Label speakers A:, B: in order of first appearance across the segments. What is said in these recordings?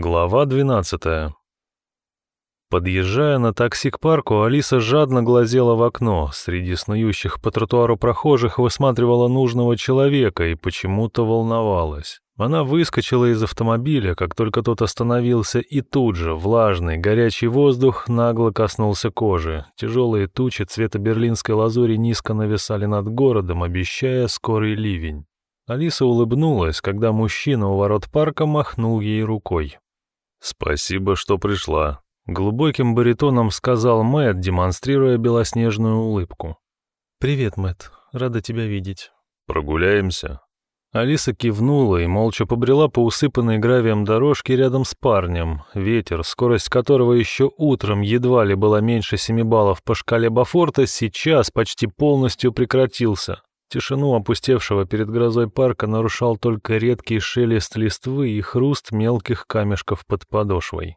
A: Глава 12. Подъезжая на такси к парку, Алиса жадно глазела в окно. Среди снующих по тротуару прохожих высматривала нужного человека и почему-то волновалась. Она выскочила из автомобиля, как только тот остановился, и тут же влажный, горячий воздух нагло коснулся кожи. Тяжелые тучи цвета берлинской лазури низко нависали над городом, обещая скорый ливень. Алиса улыбнулась, когда мужчина у ворот парка махнул ей рукой. «Спасибо, что пришла», — глубоким баритоном сказал Мэтт, демонстрируя белоснежную улыбку.
B: «Привет, Мэтт. Рада тебя видеть».
A: «Прогуляемся?» Алиса кивнула и молча побрела по усыпанной гравием дорожке рядом с парнем. Ветер, скорость которого еще утром едва ли была меньше семи баллов по шкале Бафорта, сейчас почти полностью прекратился. Тишину опустевшего перед грозой парка нарушал только редкий шелест листвы и хруст мелких камешков под подошвой.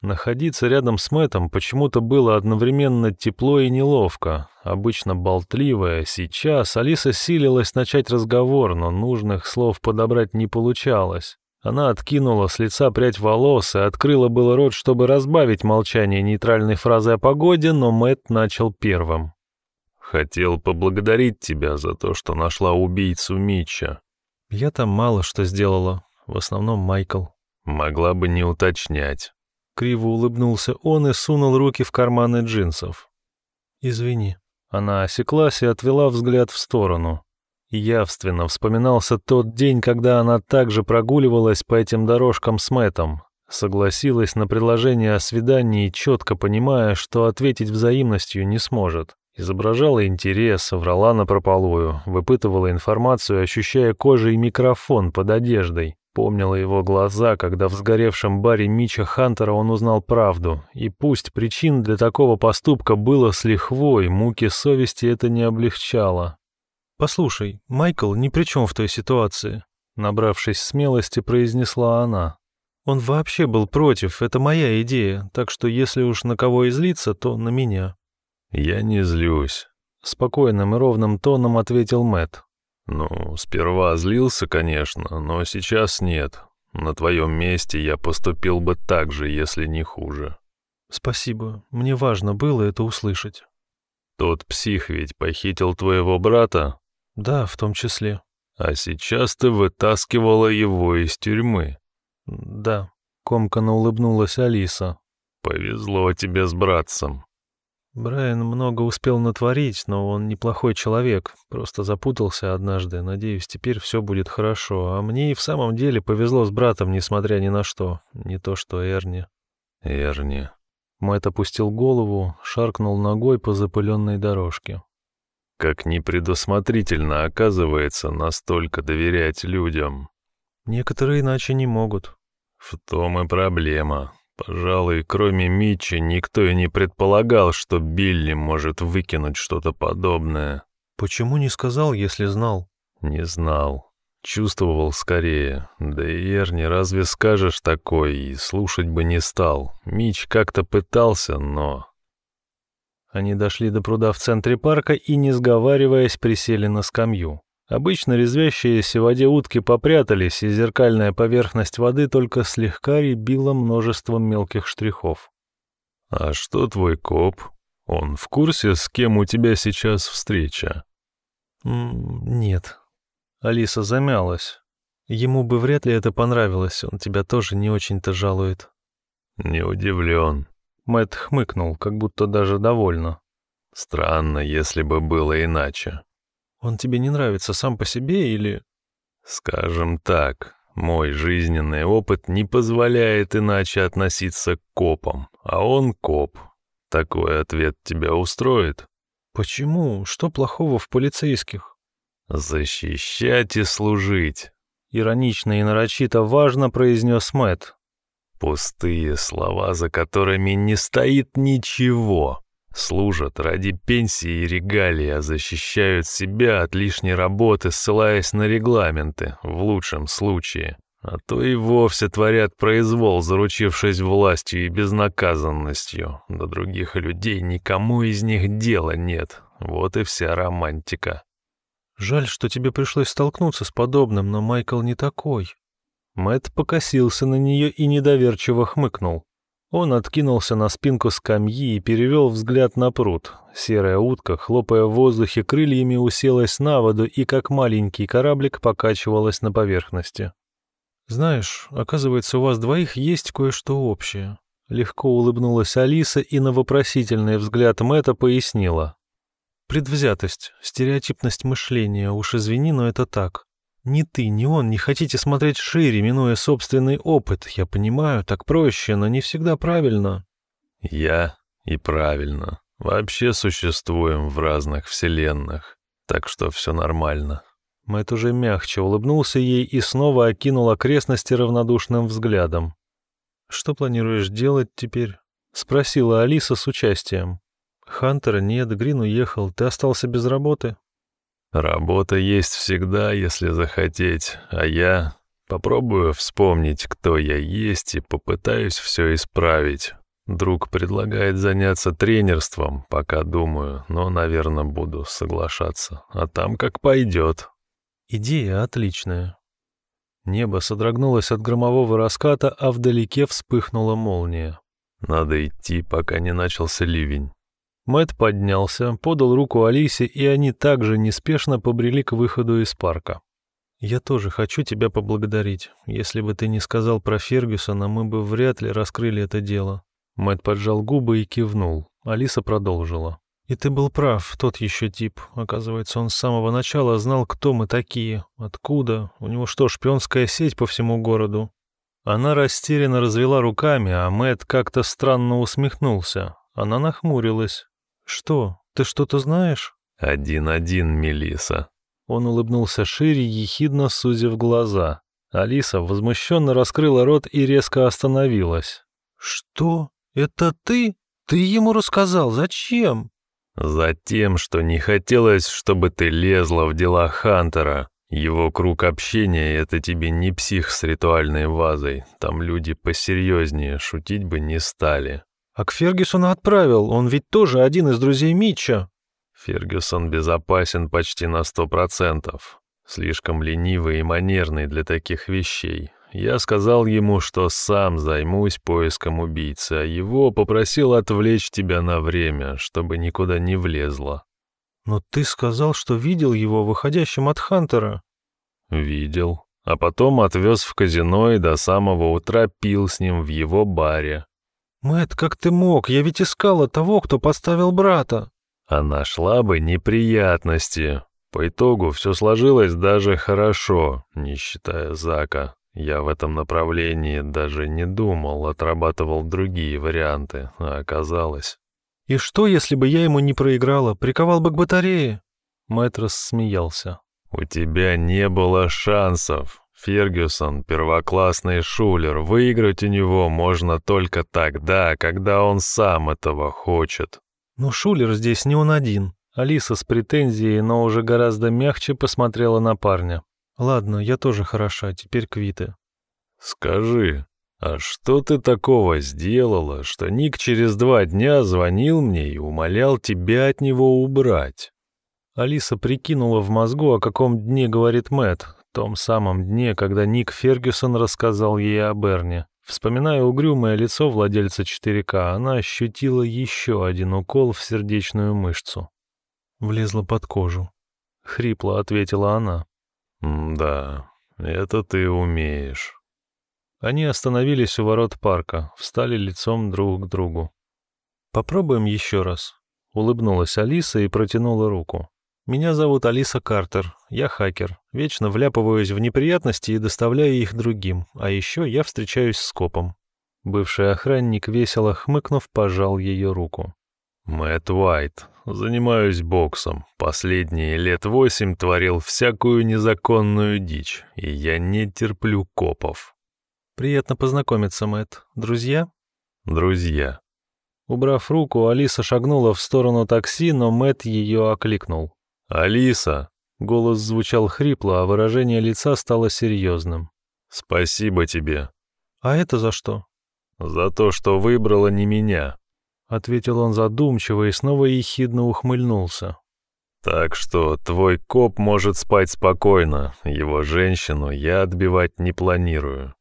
A: Находиться рядом с Мэтом почему-то было одновременно тепло и неловко. Обычно болтливая, сейчас Алиса силилась начать разговор, но нужных слов подобрать не получалось. Она откинула с лица прядь волос и открыла было рот, чтобы разбавить молчание нейтральной фразой о погоде, но Мэт начал первым. Хотел поблагодарить тебя за то, что нашла убийцу Митча.
B: Я там мало что сделала, в основном Майкл.
A: Могла бы не уточнять.
B: Криво улыбнулся он и сунул руки в карманы джинсов. Извини.
A: Она осеклась и отвела взгляд в сторону. Явственно вспоминался тот день, когда она также прогуливалась по этим дорожкам с Мэтом, согласилась на предложение о свидании, четко понимая, что ответить взаимностью не сможет. Изображала интерес, врала напропалую, выпытывала информацию, ощущая кожей микрофон под одеждой. Помнила его глаза, когда в сгоревшем баре Мича Хантера он узнал правду. И пусть причин для такого поступка было с лихвой, муки совести это не облегчало.
B: «Послушай, Майкл ни при чем в той ситуации», — набравшись смелости, произнесла она. «Он вообще был против, это моя идея, так что если уж на кого излиться, то на меня».
A: «Я не злюсь», — спокойным и ровным тоном ответил Мэт. «Ну, сперва злился, конечно, но сейчас нет. На твоем месте я поступил бы так же, если не хуже».
B: «Спасибо. Мне важно было это услышать».
A: «Тот псих ведь похитил твоего брата?»
B: «Да, в том числе».
A: «А сейчас ты вытаскивала его из тюрьмы?»
B: «Да», — комканно улыбнулась Алиса.
A: «Повезло тебе с братцем».
B: Брайан много успел натворить, но он неплохой человек, просто запутался однажды. Надеюсь, теперь все будет хорошо. А мне и в самом деле повезло с братом, несмотря ни на что. Не то что Эрни.
A: Эрни.
B: Мэтт опустил голову, шаркнул ногой по запыленной дорожке.
A: Как непредусмотрительно, оказывается, настолько доверять людям.
B: Некоторые иначе не могут.
A: В том и проблема. Пожалуй, кроме Митча, никто и не предполагал, что Билли может выкинуть что-то подобное.
B: Почему не сказал, если знал?
A: Не знал. Чувствовал скорее. Да и Эрни, разве скажешь такое, и слушать бы не стал. Мич как-то пытался, но...
B: Они дошли до пруда в центре парка и, не сговариваясь, присели на скамью. Обычно резвящиеся в воде утки попрятались, и зеркальная поверхность воды только слегка рябила множеством мелких штрихов.
A: «А что твой коп? Он в курсе, с кем у тебя сейчас встреча?»
B: «Нет». Алиса замялась. Ему бы вряд ли это понравилось, он тебя тоже не очень-то жалует.
A: «Не удивлен».
B: Мэтт хмыкнул, как будто даже довольно.
A: «Странно, если бы было иначе».
B: Он тебе не нравится сам по себе или...»
A: «Скажем так, мой жизненный опыт не позволяет иначе относиться к копам, а он коп. Такой ответ тебя устроит?»
B: «Почему? Что плохого в полицейских?»
A: «Защищать и служить», —
B: иронично и нарочито важно произнес Мэтт.
A: «Пустые слова, за которыми не стоит ничего. Служат ради пенсии и регалий, а защищают себя от лишней работы, ссылаясь на регламенты, в лучшем случае. А то и вовсе творят произвол, заручившись властью и безнаказанностью. До других людей никому из них дела нет. Вот и вся романтика.
B: Жаль, что тебе пришлось столкнуться с подобным, но Майкл не такой.
A: Мэт покосился на нее и недоверчиво хмыкнул. Он откинулся на спинку скамьи и перевел взгляд на пруд. Серая утка, хлопая в воздухе крыльями, уселась на воду и, как маленький кораблик, покачивалась на поверхности. «Знаешь, оказывается, у вас двоих есть кое-что общее». Легко улыбнулась Алиса и на вопросительный взгляд Мэтта пояснила. «Предвзятость, стереотипность мышления, уж извини, но это так. Ни ты, ни он не хотите смотреть шире, минуя собственный опыт. Я понимаю, так проще, но не всегда правильно».
B: «Я и правильно. Вообще существуем в разных вселенных, так что все нормально».
A: Мэтт уже мягче улыбнулся ей и снова окинул окрестности равнодушным взглядом. «Что планируешь делать теперь?» — спросила Алиса с участием. «Хантера нет, Грин уехал, ты остался без работы?»
B: «Работа есть всегда, если захотеть, а я попробую вспомнить, кто я есть, и попытаюсь все исправить. Друг предлагает заняться тренерством, пока думаю, но, наверное, буду соглашаться. А там как пойдет».
A: Идея отличная. Небо содрогнулось от громового раската, а вдалеке вспыхнула молния.
B: Надо идти, пока не начался ливень.
A: Мэт поднялся, подал руку Алисе, и они также неспешно побрели к выходу из парка. «Я тоже хочу тебя поблагодарить. Если бы ты не сказал про Фергюсона, мы бы вряд ли раскрыли это дело». Мэт поджал губы и кивнул. Алиса продолжила. И ты был прав, тот еще тип. Оказывается, он с самого начала знал, кто мы такие, откуда. У него что, шпионская сеть по всему городу? Она растерянно развела руками, а Мэт как-то странно усмехнулся. Она нахмурилась. «Что, ты что-то знаешь?»
B: «Один-один, Мелиса.
A: Он улыбнулся шире, ехидно сузив глаза. Алиса возмущенно раскрыла рот и резко остановилась. «Что? Это ты? Ты ему рассказал? Зачем?»
B: Затем, что не хотелось, чтобы ты лезла в дела Хантера. Его круг общения — это тебе не псих с ритуальной вазой. Там люди посерьезнее, шутить бы не стали.
A: А к Фергюсону отправил, он ведь тоже один из друзей Митча.
B: Фергюсон безопасен почти на сто процентов. Слишком ленивый и манерный для таких вещей. Я сказал ему, что сам займусь поиском убийцы, а его попросил отвлечь тебя на время, чтобы никуда не влезло.
A: Но ты сказал, что видел его выходящим от Хантера.
B: Видел. А потом отвез в казино и до самого утра пил с ним в его баре.
A: Мэт, как ты мог? Я ведь искала того, кто подставил брата.
B: А нашла бы неприятности. По итогу все сложилось даже хорошо, не считая Зака. Я в этом направлении даже не думал, отрабатывал другие варианты, а оказалось...
A: «И что, если бы я ему не проиграла? Приковал бы к батарее?» Мэтрос смеялся.
B: «У тебя не было шансов. Фергюсон — первоклассный шулер. Выиграть у него можно только тогда, когда он сам этого хочет».
A: «Но шулер здесь не он один». Алиса с претензией, но уже гораздо мягче посмотрела на парня. Ладно, я тоже хороша, теперь квиты.
B: Скажи, а что ты такого сделала, что Ник через два дня звонил мне и умолял тебя от него убрать?
A: Алиса прикинула в мозгу, о каком дне говорит Мэт, том самом дне, когда Ник Фергюсон рассказал ей о Берне. Вспоминая угрюмое лицо владельца 4К, она ощутила еще один укол в сердечную мышцу. Влезла под кожу. Хрипло ответила она.
B: «Да, это ты умеешь».
A: Они остановились у ворот парка, встали лицом друг к другу. «Попробуем еще раз», — улыбнулась Алиса и протянула руку. «Меня зовут Алиса Картер, я хакер, вечно вляпываюсь в неприятности и доставляю их другим, а еще я встречаюсь с копом». Бывший охранник, весело хмыкнув, пожал ее руку.
B: Мэтт Уайт. Занимаюсь боксом. Последние лет восемь творил всякую незаконную дичь, и я не терплю копов.
A: Приятно познакомиться, Мэтт. Друзья?
B: Друзья.
A: Убрав руку, Алиса шагнула в сторону такси, но Мэтт ее окликнул.
B: «Алиса!»
A: Голос звучал хрипло, а выражение лица стало серьезным.
B: «Спасибо тебе».
A: «А это за что?»
B: «За то, что выбрала не меня».
A: — ответил он задумчиво и снова ехидно ухмыльнулся. Так что твой коп может спать спокойно, его женщину я отбивать не планирую.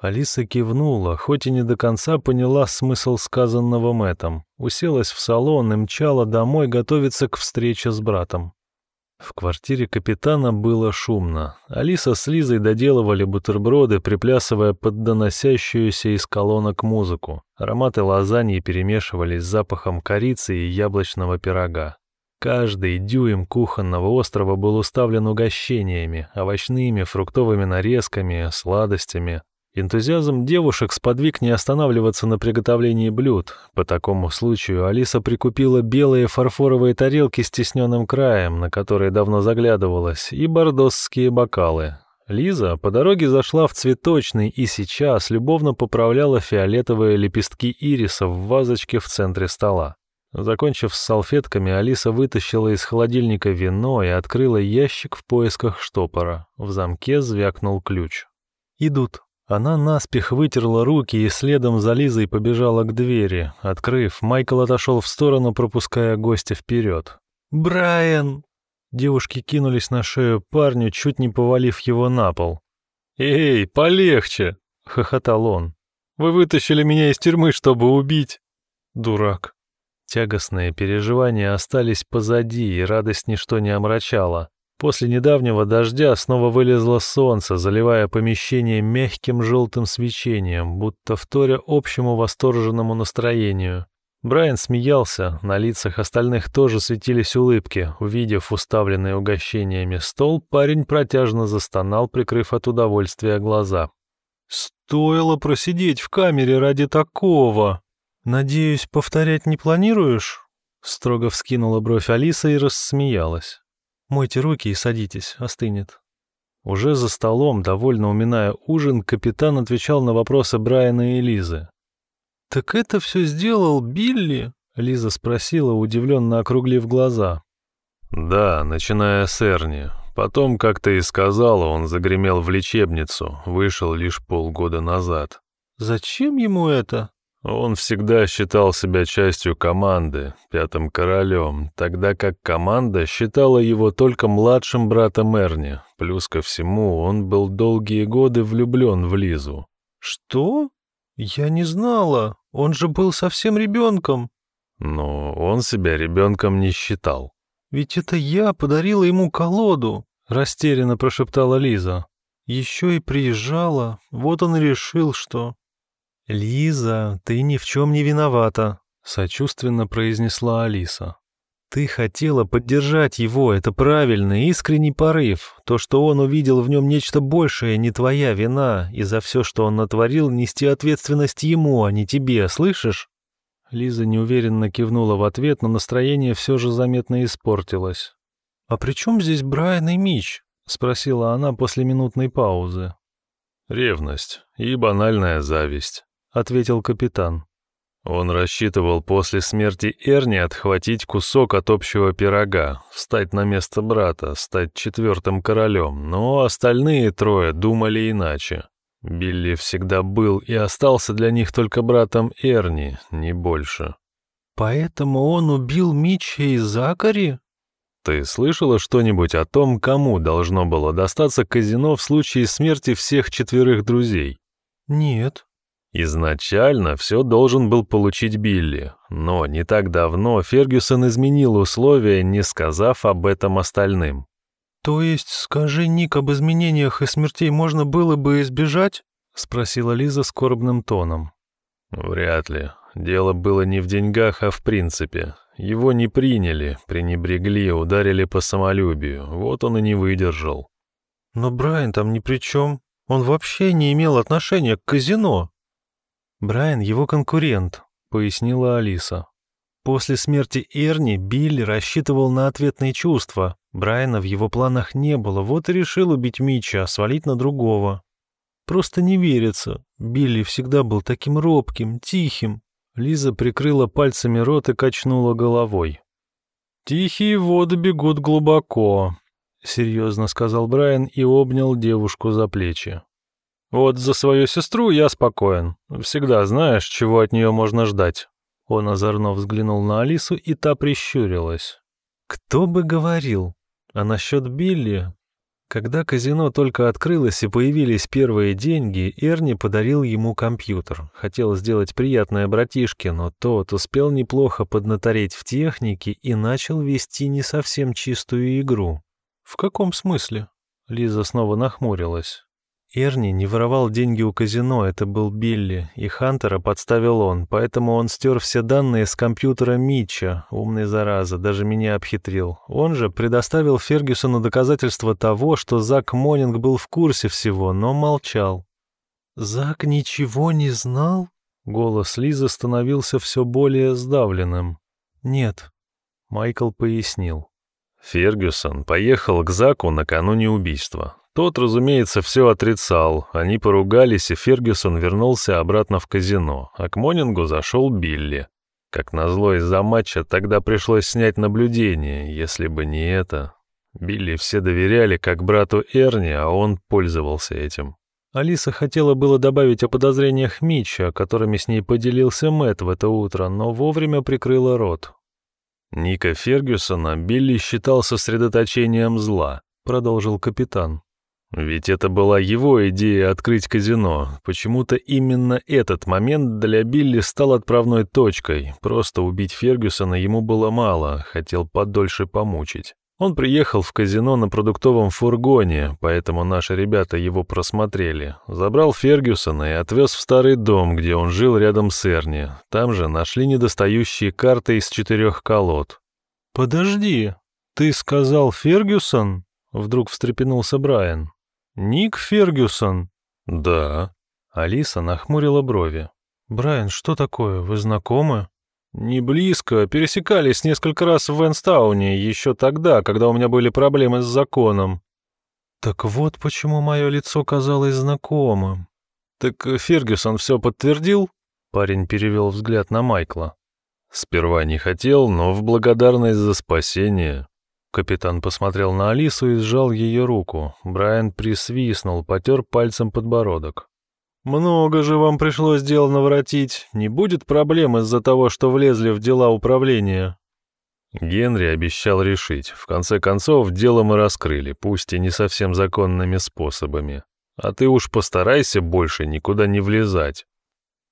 B: Алиса кивнула, хоть и не до конца поняла смысл сказанного Мэтом. Уселась в салон и мчала домой готовиться к встрече с братом. В квартире капитана было шумно. Алиса с Лизой доделывали бутерброды, приплясывая под доносящуюся из колонок музыку. Ароматы лазаньи перемешивались с запахом корицы и яблочного пирога. Каждый дюйм кухонного острова был уставлен угощениями, овощными, фруктовыми нарезками, сладостями. Энтузиазм девушек сподвиг не останавливаться на приготовлении блюд. По такому случаю Алиса прикупила белые фарфоровые тарелки с тесненным краем, на которые давно заглядывалась, и бордосские бокалы. Лиза по дороге зашла в цветочный и сейчас любовно поправляла фиолетовые лепестки ириса в вазочке в центре стола. Закончив с салфетками, Алиса вытащила из холодильника вино и открыла ящик в поисках штопора. В замке звякнул ключ. «Идут», она наспех вытерла руки и следом за Лизой побежала к двери. Открыв, Майкл отошел в сторону, пропуская гостя вперед. «Брайан!» Девушки кинулись на шею парню, чуть не повалив его на пол. «Эй, полегче!» — хохотал он. «Вы вытащили меня из тюрьмы, чтобы убить!» «Дурак!» Тягостные переживания остались позади, и радость ничто не омрачала. После недавнего дождя снова вылезло солнце, заливая помещение мягким желтым свечением, будто вторя общему восторженному настроению. Брайан смеялся, на лицах остальных тоже светились улыбки. Увидев уставленный угощениями стол, парень протяжно застонал, прикрыв от удовольствия глаза. «Стоило просидеть в камере ради такого! Надеюсь, повторять не планируешь?» Строго вскинула бровь Алиса и рассмеялась. Мойте руки и садитесь, остынет». Уже за столом, довольно уминая ужин, капитан отвечал на вопросы Брайана и Лизы. «Так это все сделал Билли?» — Лиза спросила, удивленно округлив глаза.
A: «Да, начиная с Эрни. Потом, как ты и сказала, он загремел в лечебницу, вышел лишь полгода назад».
B: «Зачем ему это?»
A: Он всегда считал себя частью команды, пятым королем, тогда как команда считала его только младшим братом Эрни. Плюс ко всему, он был долгие годы влюблен в Лизу.
B: «Что? Я не знала. Он же был совсем ребенком».
A: Но он себя ребенком не считал.
B: «Ведь это я подарила ему колоду», — растерянно прошептала Лиза. «Еще и приезжала. Вот он и решил, что...» «Лиза, ты ни в чем не виновата», — сочувственно произнесла Алиса. «Ты хотела поддержать его, это правильный, искренний порыв. То, что он увидел в нем нечто большее, не твоя вина, и за все, что он натворил, нести ответственность ему, а не тебе, слышишь?» Лиза неуверенно кивнула в ответ, но настроение все же заметно испортилось. «А при чем здесь Брайан и Мич?» — спросила она после минутной паузы.
A: «Ревность и банальная зависть
B: ответил капитан.
A: Он рассчитывал после смерти Эрни отхватить кусок от общего пирога, встать на место брата, стать четвертым королем, но остальные трое думали иначе. Билли всегда был и остался для них только братом Эрни, не больше.
B: «Поэтому он убил Митча и Закари?»
A: «Ты слышала что-нибудь о том, кому должно было достаться казино в случае смерти всех четверых друзей?»
B: «Нет»,
A: Изначально все должен был получить Билли, но не так давно Фергюсон изменил условия, не сказав об этом остальным.
B: «То есть, скажи, Ник, об изменениях и смертей можно было бы избежать?» — спросила Лиза скорбным тоном.
A: «Вряд ли. Дело было не в деньгах, а в принципе. Его не приняли, пренебрегли, ударили по самолюбию. Вот он и не выдержал».
B: «Но Брайан там ни при чем. Он вообще не имел отношения к казино», «Брайан — его конкурент», — пояснила Алиса. После смерти Эрни Билли рассчитывал на ответные чувства. Брайана в его планах не было, вот и решил убить Митча, а свалить на другого. Просто не верится. Билли всегда был таким робким, тихим. Лиза прикрыла пальцами рот и качнула головой. «Тихие воды бегут глубоко», — серьезно сказал Брайан и обнял девушку за плечи. Вот за свою сестру я спокоен. Всегда знаешь, чего от нее можно ждать». Он озорно взглянул на Алису, и та прищурилась. Кто бы говорил? А насчет Билли? Когда казино только открылось и появились первые деньги, Эрни подарил ему компьютер. Хотел сделать приятное братишке, но тот успел неплохо поднатореть в технике и начал вести не совсем чистую игру. «В каком смысле?» Лиза снова нахмурилась. Эрни не воровал деньги у казино, это был Билли, и Хантера подставил он, поэтому он стер все данные с компьютера Митча, умный зараза, даже меня обхитрил. Он же предоставил Фергюсону доказательства того, что Зак Монинг был в курсе всего, но молчал. «Зак ничего не знал?» Голос Лизы становился все более сдавленным. «Нет», — Майкл пояснил.
A: Фергюсон поехал к Заку накануне убийства. Тот, разумеется, все отрицал. Они поругались, и Фергюсон вернулся обратно в казино, а к Монингу зашел Билли. Как назло из-за матча тогда пришлось снять наблюдение, если бы не это. Билли все доверяли как брату Эрни, а он пользовался этим.
B: Алиса хотела было добавить о подозрениях Митча, которыми с ней поделился Мэтт в это утро, но вовремя прикрыла рот.
A: Ника Фергюсона Билли считал сосредоточением зла, продолжил капитан. Ведь это была его идея открыть казино. Почему-то именно этот момент для Билли стал отправной точкой. Просто убить Фергюсона ему было мало, хотел подольше помучить. Он приехал в казино на продуктовом фургоне, поэтому наши ребята его просмотрели. Забрал Фергюсона и отвез в старый дом, где он жил рядом с Эрни. Там же нашли недостающие карты из четырех колод.
B: «Подожди, ты сказал Фергюсон?» Вдруг встрепенулся Брайан. «Ник Фергюсон?»
A: «Да».
B: Алиса нахмурила брови. «Брайан, что такое? Вы знакомы?»
A: «Не близко. Пересекались несколько раз в Венстауне, еще тогда, когда у меня были проблемы с законом».
B: «Так вот почему мое лицо казалось знакомым».
A: «Так Фергюсон все подтвердил?» Парень перевел взгляд на Майкла. «Сперва не хотел, но в благодарность за спасение.
B: Капитан посмотрел на Алису и сжал ее руку. Брайан присвистнул, потер пальцем подбородок. «Много же вам пришлось дел наворотить. Не будет проблем из-за того, что влезли в дела управления?»
A: Генри обещал решить. В конце концов, дело мы раскрыли, пусть и не совсем законными способами. А ты уж постарайся больше никуда не влезать.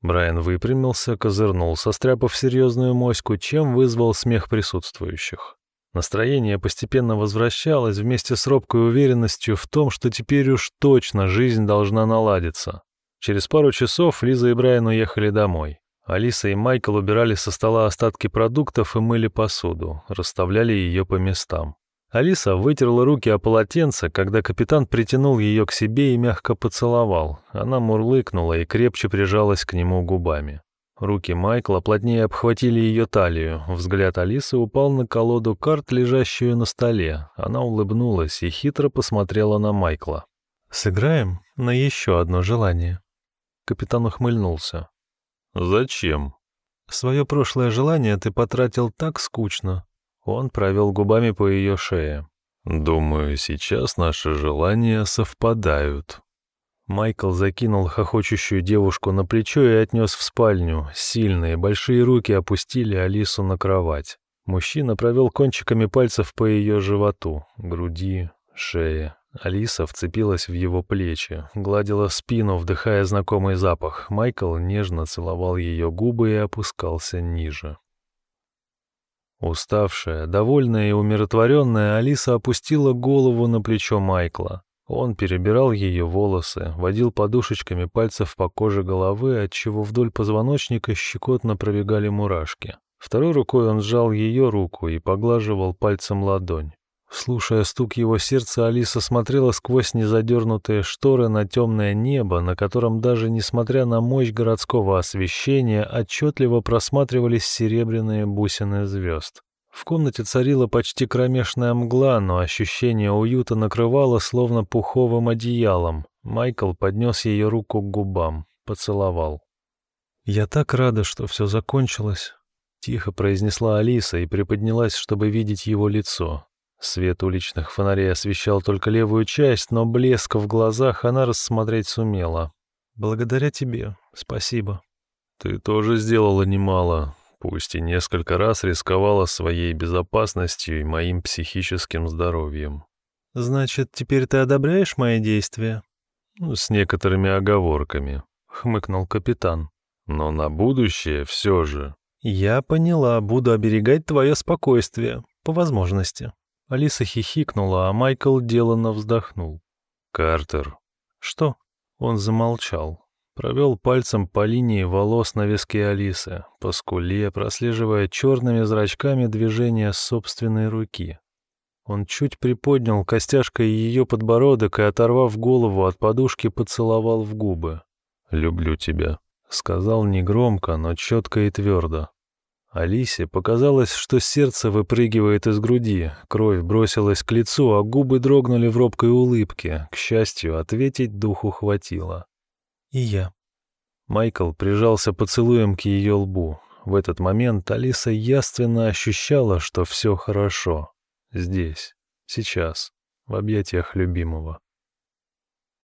B: Брайан выпрямился, козырнул, состряпав серьезную моську, чем вызвал смех присутствующих. Настроение постепенно возвращалось вместе с робкой уверенностью в том, что теперь уж точно жизнь должна наладиться. Через пару часов Лиза и Брайан уехали домой. Алиса и Майкл убирали со стола остатки продуктов и мыли посуду, расставляли ее по местам. Алиса вытерла руки о полотенце, когда капитан притянул ее к себе и мягко поцеловал. Она мурлыкнула и крепче прижалась к нему губами. Руки Майкла плотнее обхватили ее талию. Взгляд Алисы упал на колоду карт, лежащую на столе. Она улыбнулась и хитро посмотрела на Майкла. «Сыграем на еще одно желание». Капитан ухмыльнулся.
A: «Зачем?»
B: «Свое прошлое желание ты потратил так скучно». Он провел губами по ее шее.
A: «Думаю, сейчас наши желания совпадают».
B: Майкл закинул хохочущую девушку на плечо и отнес в спальню. Сильные, большие руки опустили Алису на кровать. Мужчина провел кончиками пальцев по ее животу, груди, шее. Алиса вцепилась в его плечи, гладила спину, вдыхая знакомый запах. Майкл нежно целовал ее губы и опускался ниже. Уставшая, довольная и умиротворенная, Алиса опустила голову на плечо Майкла. Он перебирал ее волосы, водил подушечками пальцев по коже головы, отчего вдоль позвоночника щекотно пробегали мурашки. Второй рукой он сжал ее руку и поглаживал пальцем ладонь. Слушая стук его сердца, Алиса смотрела сквозь незадернутые шторы на темное небо, на котором даже несмотря на мощь городского освещения отчетливо просматривались серебряные бусины звезд. В комнате царила почти кромешная мгла, но ощущение уюта накрывало словно пуховым одеялом. Майкл поднес ее руку к губам, поцеловал. «Я так рада, что все закончилось», — тихо произнесла Алиса и приподнялась, чтобы видеть его лицо. Свет уличных фонарей освещал только левую часть, но блеск в глазах она рассмотреть сумела. «Благодаря тебе. Спасибо».
A: «Ты тоже сделала немало. Пусть и несколько раз рисковала своей безопасностью и моим психическим здоровьем.
B: «Значит, теперь ты одобряешь мои действия?»
A: «Ну, «С некоторыми оговорками», — хмыкнул капитан. «Но на будущее все же».
B: «Я поняла, буду оберегать твое спокойствие, по возможности». Алиса хихикнула, а Майкл деланно вздохнул.
A: «Картер».
B: «Что?» Он замолчал, провел пальцем по линии волос на виске Алисы, по скуле, прослеживая черными зрачками движение собственной руки. Он чуть приподнял костяшкой ее подбородок и, оторвав голову от подушки, поцеловал в губы.
A: «Люблю тебя», —
B: сказал негромко, но четко и твердо. Алисе показалось, что сердце выпрыгивает из груди, кровь бросилась к лицу, а губы дрогнули в робкой улыбке. К счастью, ответить духу хватило. «И я». Майкл прижался поцелуем к ее лбу. В этот момент Алиса яственно ощущала, что все хорошо. Здесь, сейчас, в объятиях любимого.